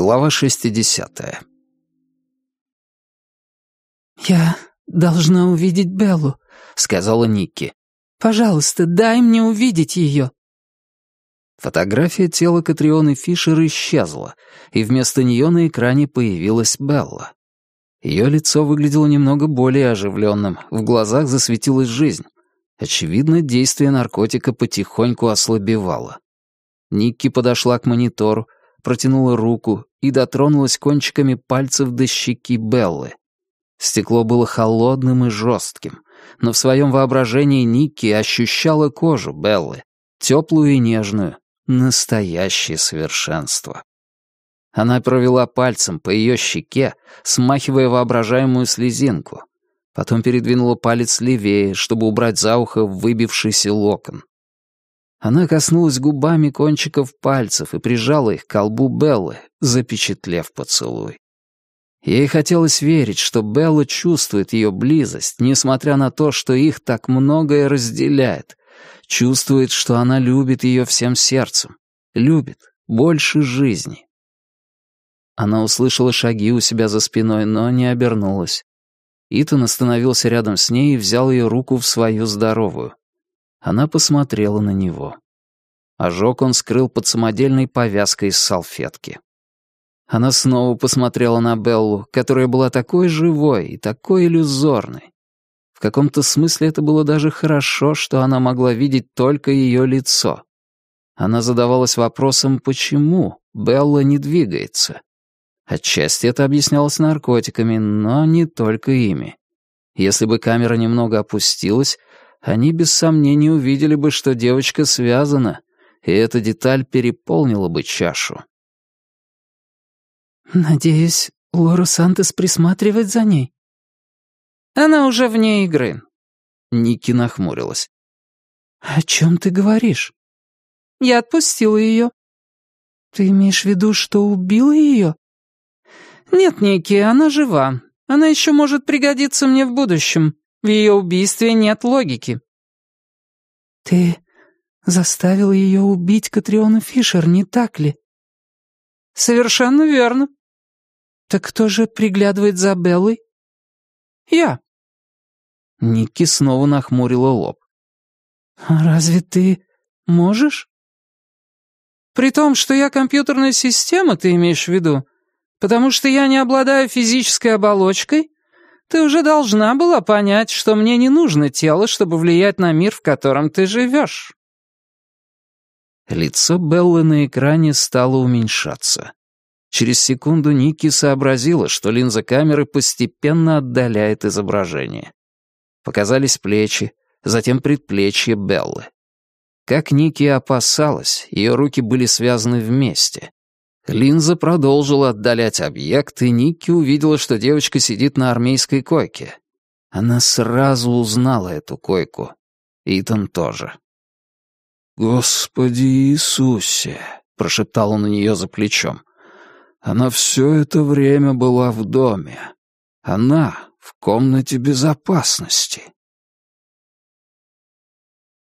Глава 60. «Я должна увидеть Беллу», — сказала Никки. «Пожалуйста, дай мне увидеть ее». Фотография тела Катрионы Фишер исчезла, и вместо нее на экране появилась Белла. Ее лицо выглядело немного более оживленным, в глазах засветилась жизнь. Очевидно, действие наркотика потихоньку ослабевало. Никки подошла к монитору, протянула руку и дотронулась кончиками пальцев до щеки Беллы. Стекло было холодным и жестким, но в своем воображении Никки ощущала кожу Беллы, теплую и нежную, настоящее совершенство. Она провела пальцем по ее щеке, смахивая воображаемую слезинку. Потом передвинула палец левее, чтобы убрать за ухо выбившийся локон. Она коснулась губами кончиков пальцев и прижала их к колбу Беллы, запечатлев поцелуй. Ей хотелось верить, что Белла чувствует ее близость, несмотря на то, что их так многое разделяет. Чувствует, что она любит ее всем сердцем. Любит больше жизни. Она услышала шаги у себя за спиной, но не обернулась. Итан остановился рядом с ней и взял ее руку в свою здоровую. Она посмотрела на него. Ожог он скрыл под самодельной повязкой из салфетки. Она снова посмотрела на Беллу, которая была такой живой и такой иллюзорной. В каком-то смысле это было даже хорошо, что она могла видеть только ее лицо. Она задавалась вопросом, почему Белла не двигается. Отчасти это объяснялось наркотиками, но не только ими. Если бы камера немного опустилась, они без сомнения увидели бы, что девочка связана, и эта деталь переполнила бы чашу. «Надеюсь, Лора Сантос присматривает за ней?» «Она уже вне игры». Ники нахмурилась. «О чем ты говоришь?» «Я отпустила ее». «Ты имеешь в виду, что убила ее?» «Нет, Ники, она жива. Она еще может пригодиться мне в будущем. В ее убийстве нет логики». «Ты заставил ее убить Катриону Фишер, не так ли?» «Совершенно верно». «Так кто же приглядывает за Беллой?» «Я». Никки снова нахмурила лоб. «А разве ты можешь?» «При том, что я компьютерная система, ты имеешь в виду? Потому что я не обладаю физической оболочкой, ты уже должна была понять, что мне не нужно тело, чтобы влиять на мир, в котором ты живешь». Лицо Беллы на экране стало уменьшаться. Через секунду Ники сообразила, что линза камеры постепенно отдаляет изображение. Показались плечи, затем предплечье Беллы. Как Ники опасалась, ее руки были связаны вместе. Линза продолжила отдалять объект, и Никки увидела, что девочка сидит на армейской койке. Она сразу узнала эту койку. Итан тоже. «Господи Иисусе!» — прошептал он у нее за плечом. «Она все это время была в доме. Она в комнате безопасности».